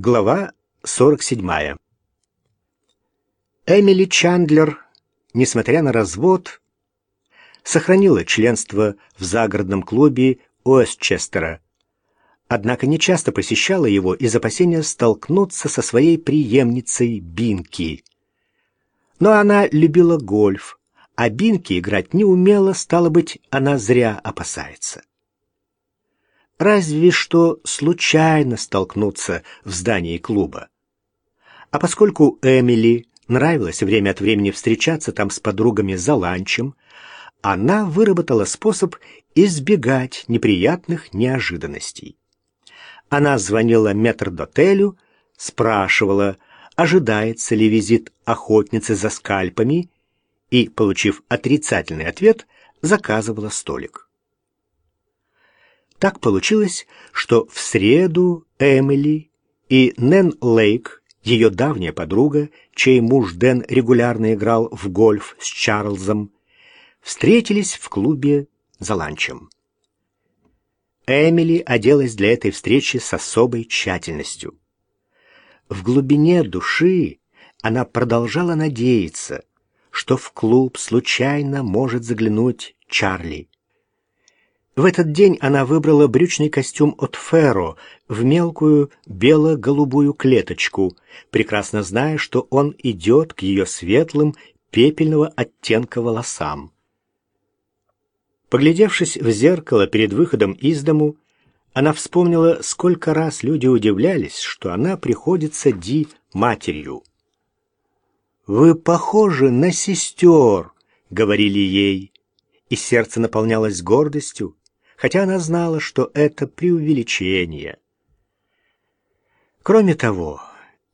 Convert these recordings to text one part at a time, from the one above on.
Глава 47. Эмили Чандлер, несмотря на развод, сохранила членство в загородном клубе Уэстчестера, однако не часто посещала его из опасения столкнуться со своей преемницей Бинки. Но она любила гольф, а Бинки играть не умела, стало быть, она зря опасается разве что случайно столкнуться в здании клуба. А поскольку Эмили нравилось время от времени встречаться там с подругами за ланчем, она выработала способ избегать неприятных неожиданностей. Она звонила метрдотелю, спрашивала, ожидается ли визит охотницы за скальпами, и, получив отрицательный ответ, заказывала столик. Так получилось, что в среду Эмили и Нэн Лейк, ее давняя подруга, чей муж Дэн регулярно играл в гольф с Чарльзом, встретились в клубе за ланчем. Эмили оделась для этой встречи с особой тщательностью. В глубине души она продолжала надеяться, что в клуб случайно может заглянуть Чарли. В этот день она выбрала брючный костюм от Ферро в мелкую бело-голубую клеточку, прекрасно зная, что он идет к ее светлым пепельного оттенка волосам. Поглядевшись в зеркало перед выходом из дому, она вспомнила, сколько раз люди удивлялись, что она приходится Ди матерью. «Вы похожи на сестер», — говорили ей, и сердце наполнялось гордостью, хотя она знала, что это преувеличение. Кроме того,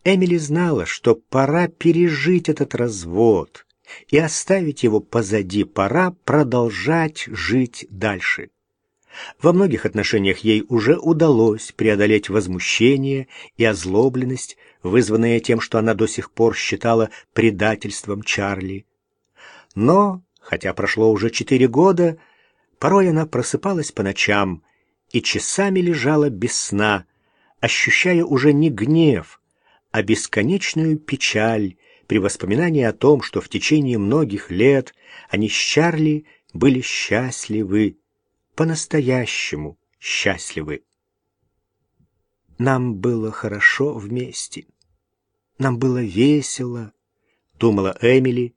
Эмили знала, что пора пережить этот развод и оставить его позади, пора продолжать жить дальше. Во многих отношениях ей уже удалось преодолеть возмущение и озлобленность, вызванные тем, что она до сих пор считала предательством Чарли. Но, хотя прошло уже четыре года, Порой она просыпалась по ночам и часами лежала без сна, ощущая уже не гнев, а бесконечную печаль при воспоминании о том, что в течение многих лет они с Чарли были счастливы, по-настоящему счастливы. Нам было хорошо вместе. Нам было весело, думала Эмили,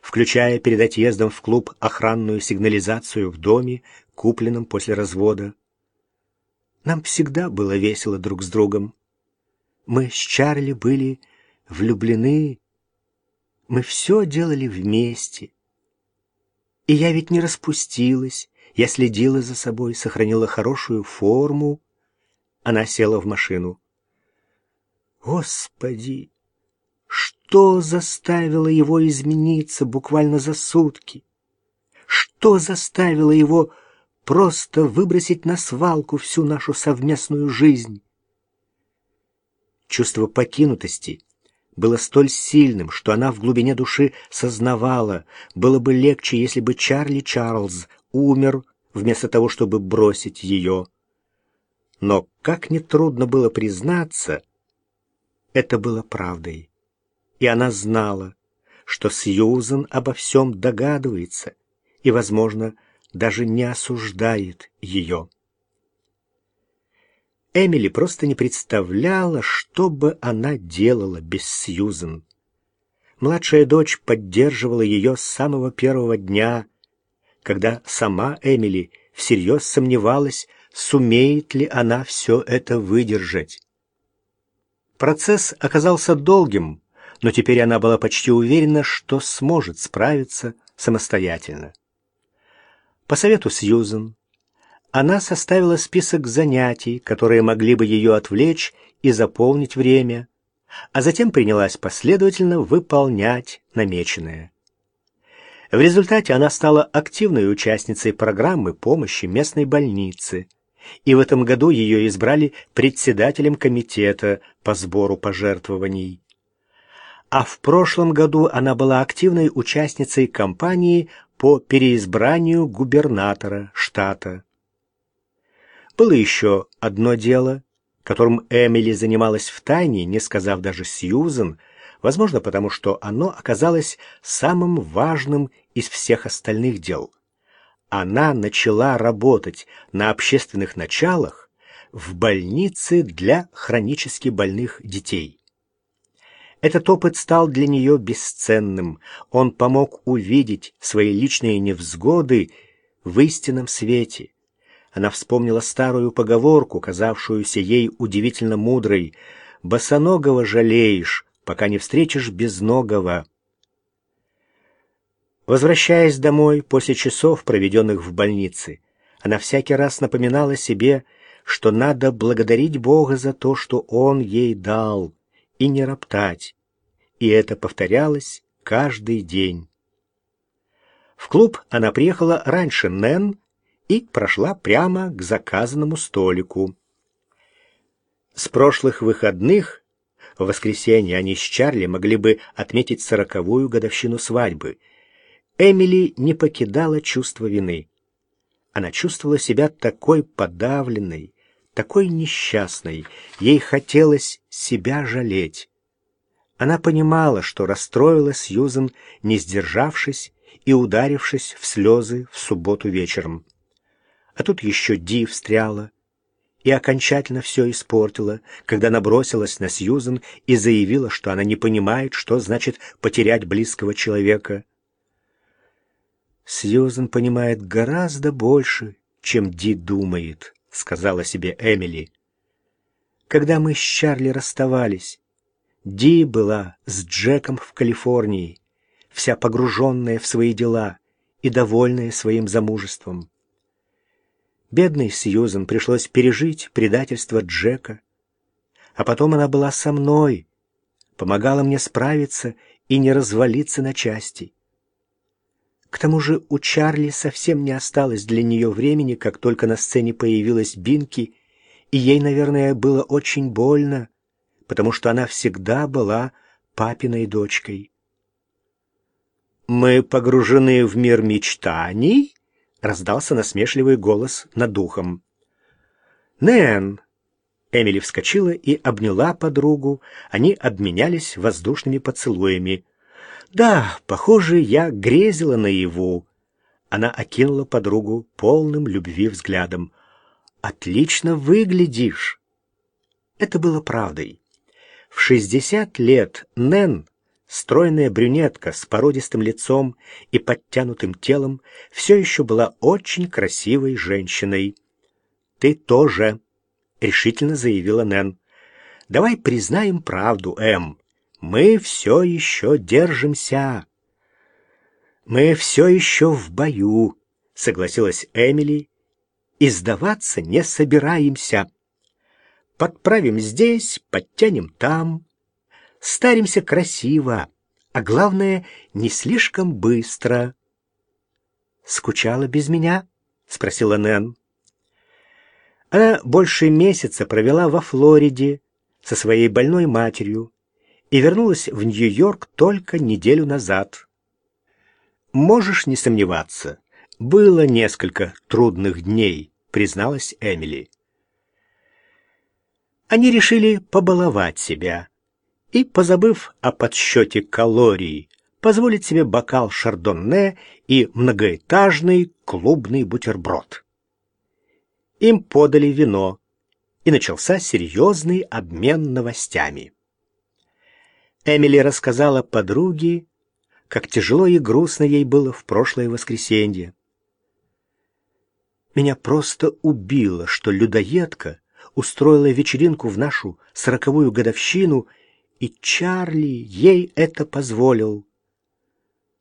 включая перед отъездом в клуб охранную сигнализацию в доме, купленном после развода. Нам всегда было весело друг с другом. Мы с Чарли были влюблены. Мы все делали вместе. И я ведь не распустилась. Я следила за собой, сохранила хорошую форму. Она села в машину. Господи, что заставило его измениться буквально за сутки? Что заставило его просто выбросить на свалку всю нашу совместную жизнь? Чувство покинутости было столь сильным, что она в глубине души сознавала, было бы легче, если бы Чарли Чарльз умер вместо того, чтобы бросить ее. Но, как нетрудно было признаться, это было правдой и она знала, что Сьюзен обо всем догадывается и, возможно, даже не осуждает ее. Эмили просто не представляла, что бы она делала без Сьюзен. Младшая дочь поддерживала ее с самого первого дня, когда сама Эмили всерьез сомневалась, сумеет ли она все это выдержать. Процесс оказался долгим, но теперь она была почти уверена, что сможет справиться самостоятельно. По совету Сьюзен, она составила список занятий, которые могли бы ее отвлечь и заполнить время, а затем принялась последовательно выполнять намеченное. В результате она стала активной участницей программы помощи местной больницы, и в этом году ее избрали председателем комитета по сбору пожертвований а в прошлом году она была активной участницей кампании по переизбранию губернатора штата. Было еще одно дело, которым Эмили занималась в тайне, не сказав даже Сьюзен, возможно, потому что оно оказалось самым важным из всех остальных дел. Она начала работать на общественных началах в больнице для хронически больных детей. Этот опыт стал для нее бесценным. Он помог увидеть свои личные невзгоды в истинном свете. Она вспомнила старую поговорку, казавшуюся ей удивительно мудрой «Босоногого жалеешь, пока не встретишь безногого». Возвращаясь домой после часов, проведенных в больнице, она всякий раз напоминала себе, что надо благодарить Бога за то, что Он ей дал, и не роптать. И это повторялось каждый день. В клуб она приехала раньше Нэн и прошла прямо к заказанному столику. С прошлых выходных в воскресенье они с Чарли могли бы отметить сороковую годовщину свадьбы. Эмили не покидала чувство вины. Она чувствовала себя такой подавленной, такой несчастной. Ей хотелось себя жалеть. Она понимала, что расстроила Сьюзен, не сдержавшись и ударившись в слезы в субботу вечером. А тут еще Ди встряла и окончательно все испортила, когда набросилась на Сьюзен и заявила, что она не понимает, что значит потерять близкого человека. Сьюзен понимает гораздо больше, чем Ди думает, сказала себе Эмили. Когда мы с Чарли расставались, Ди была с Джеком в Калифорнии, вся погруженная в свои дела и довольная своим замужеством. Бедной Сьюзен пришлось пережить предательство Джека, а потом она была со мной, помогала мне справиться и не развалиться на части. К тому же у Чарли совсем не осталось для нее времени, как только на сцене появилась Бинки, и ей, наверное, было очень больно, потому что она всегда была папиной дочкой. «Мы погружены в мир мечтаний?» — раздался насмешливый голос над духом. «Нэн!» Эмили вскочила и обняла подругу. Они обменялись воздушными поцелуями. «Да, похоже, я грезила наяву». Она окинула подругу полным любви взглядом. «Отлично выглядишь!» Это было правдой. В 60 лет Нэн, стройная брюнетка с породистым лицом и подтянутым телом, все еще была очень красивой женщиной. «Ты тоже», — решительно заявила Нэн. «Давай признаем правду, Эм. Мы все еще держимся». «Мы все еще в бою», — согласилась Эмили, — «и сдаваться не собираемся». Подправим здесь, подтянем там. Старимся красиво, а главное, не слишком быстро. «Скучала без меня?» — спросила Нэн. Она больше месяца провела во Флориде со своей больной матерью и вернулась в Нью-Йорк только неделю назад. «Можешь не сомневаться, было несколько трудных дней», — призналась Эмили они решили побаловать себя и, позабыв о подсчете калорий, позволить себе бокал шардонне и многоэтажный клубный бутерброд. Им подали вино, и начался серьезный обмен новостями. Эмили рассказала подруге, как тяжело и грустно ей было в прошлое воскресенье. Меня просто убило, что людоедка устроила вечеринку в нашу сороковую годовщину, и Чарли ей это позволил.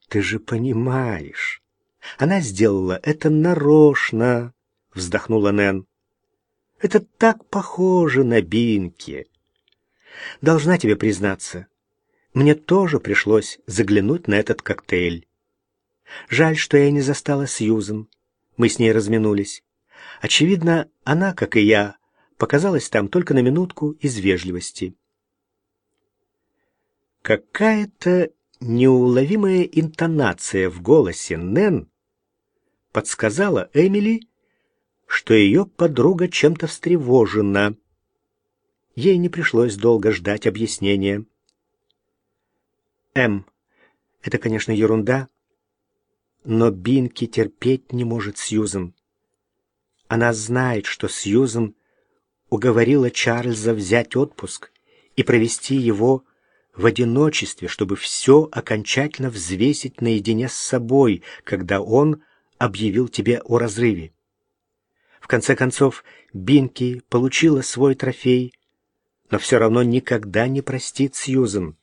Ты же понимаешь, она сделала это нарочно, вздохнула Нэн. Это так похоже на Бинки. Должна тебе признаться, мне тоже пришлось заглянуть на этот коктейль. Жаль, что я не застала Сьюзен. Мы с ней разминулись. Очевидно, она, как и я, показалась там только на минутку из вежливости. Какая-то неуловимая интонация в голосе Нэн подсказала Эмили, что ее подруга чем-то встревожена. Ей не пришлось долго ждать объяснения. М. Это, конечно, ерунда, но Бинки терпеть не может Сьюзен. Она знает, что Сьюзен уговорила Чарльза взять отпуск и провести его в одиночестве, чтобы все окончательно взвесить наедине с собой, когда он объявил тебе о разрыве. В конце концов, Бинки получила свой трофей, но все равно никогда не простит Сьюзен.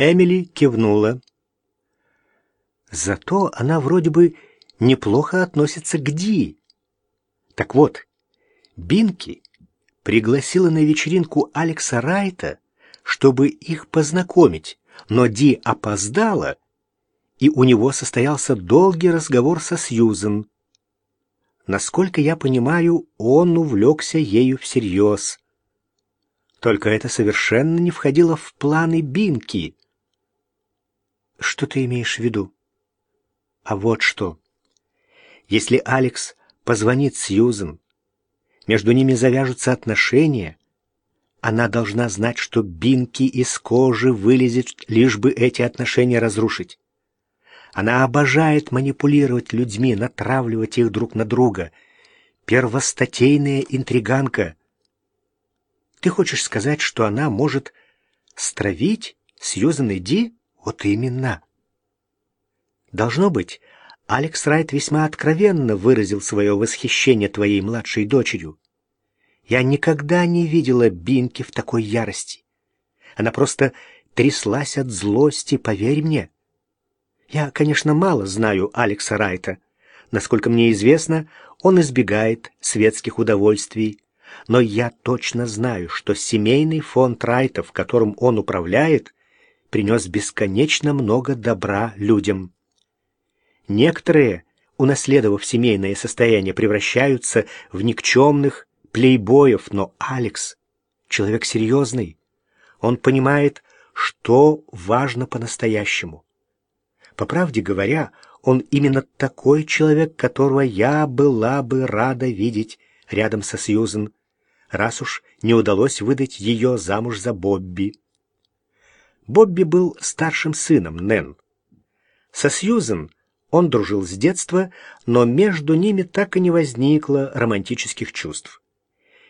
Эмили кивнула. Зато она вроде бы неплохо относится к Ди. Так вот, Бинки пригласила на вечеринку Алекса Райта, чтобы их познакомить, но Ди опоздала, и у него состоялся долгий разговор со Сьюзен. Насколько я понимаю, он увлекся ею всерьез. Только это совершенно не входило в планы Бинки. Что ты имеешь в виду? А вот что. Если Алекс позвонит Сьюзен, между ними завяжутся отношения, она должна знать, что Бинки из кожи вылезет, лишь бы эти отношения разрушить. Она обожает манипулировать людьми, натравливать их друг на друга. Первостатейная интриганка. Ты хочешь сказать, что она может стравить Сьюзан и Ди? Вот именно. Должно быть, Алекс Райт весьма откровенно выразил свое восхищение твоей младшей дочерью. Я никогда не видела Бинки в такой ярости. Она просто тряслась от злости, поверь мне. Я, конечно, мало знаю Алекса Райта. Насколько мне известно, он избегает светских удовольствий. Но я точно знаю, что семейный фонд Райтов, которым он управляет, принес бесконечно много добра людям. Некоторые, унаследовав семейное состояние, превращаются в никчемных, плейбоев, но Алекс — человек серьезный. Он понимает, что важно по-настоящему. По правде говоря, он именно такой человек, которого я была бы рада видеть рядом со Сьюзен, раз уж не удалось выдать ее замуж за Бобби. Бобби был старшим сыном Нэн. Со Сьюзен он дружил с детства, но между ними так и не возникло романтических чувств.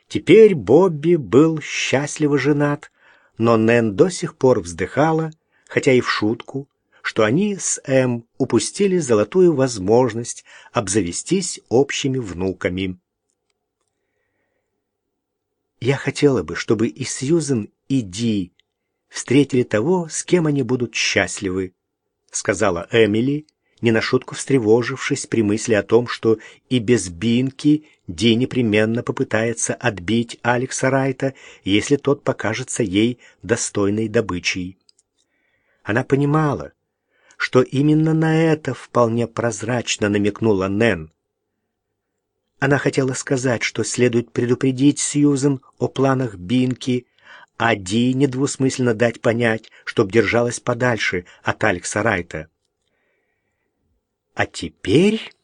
Теперь Бобби был счастливо женат, но Нэн до сих пор вздыхала, хотя и в шутку, что они с Эм упустили золотую возможность обзавестись общими внуками. Я хотела бы, чтобы и Сьюзен, и Ди встретили того, с кем они будут счастливы, сказала Эмили, не на шутку встревожившись при мысли о том, что и без Бинки Ди непременно попытается отбить Алекса Райта, если тот покажется ей достойной добычей. Она понимала, что именно на это вполне прозрачно намекнула Нэн. Она хотела сказать, что следует предупредить Сьюзен о планах Бинки, а Ди недвусмысленно дать понять, чтоб держалась подальше от Алекса Райта. А теперь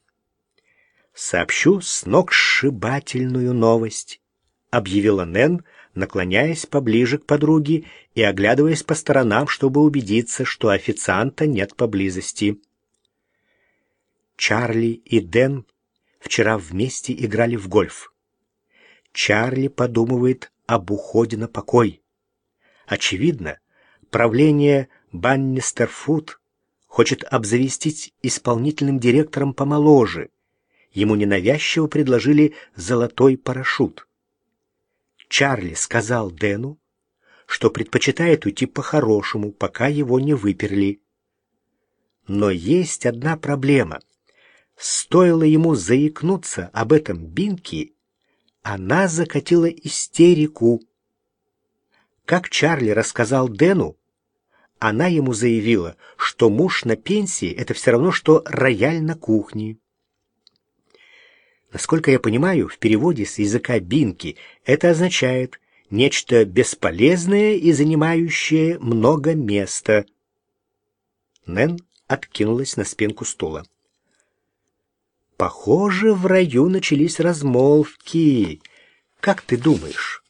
сообщу сногсшибательную новость, объявила Нэн, наклоняясь поближе к подруге и оглядываясь по сторонам, чтобы убедиться, что официанта нет поблизости. Чарли и Дэн вчера вместе играли в гольф. Чарли подумывает об уходе на покой. Очевидно, правление Баннистерфуд хочет обзавестись исполнительным директором помоложе. Ему ненавязчиво предложили золотой парашют. Чарли сказал Дэну, что предпочитает уйти по-хорошему, пока его не выперли. Но есть одна проблема. Стоило ему заикнуться об этом Бинки, она закатила истерику. Как Чарли рассказал Дэну, она ему заявила, что муж на пенсии — это все равно, что рояль на кухне. Насколько я понимаю, в переводе с языка бинки это означает нечто бесполезное и занимающее много места. Нэн откинулась на спинку стула. Похоже, в раю начались размолвки. Как ты думаешь,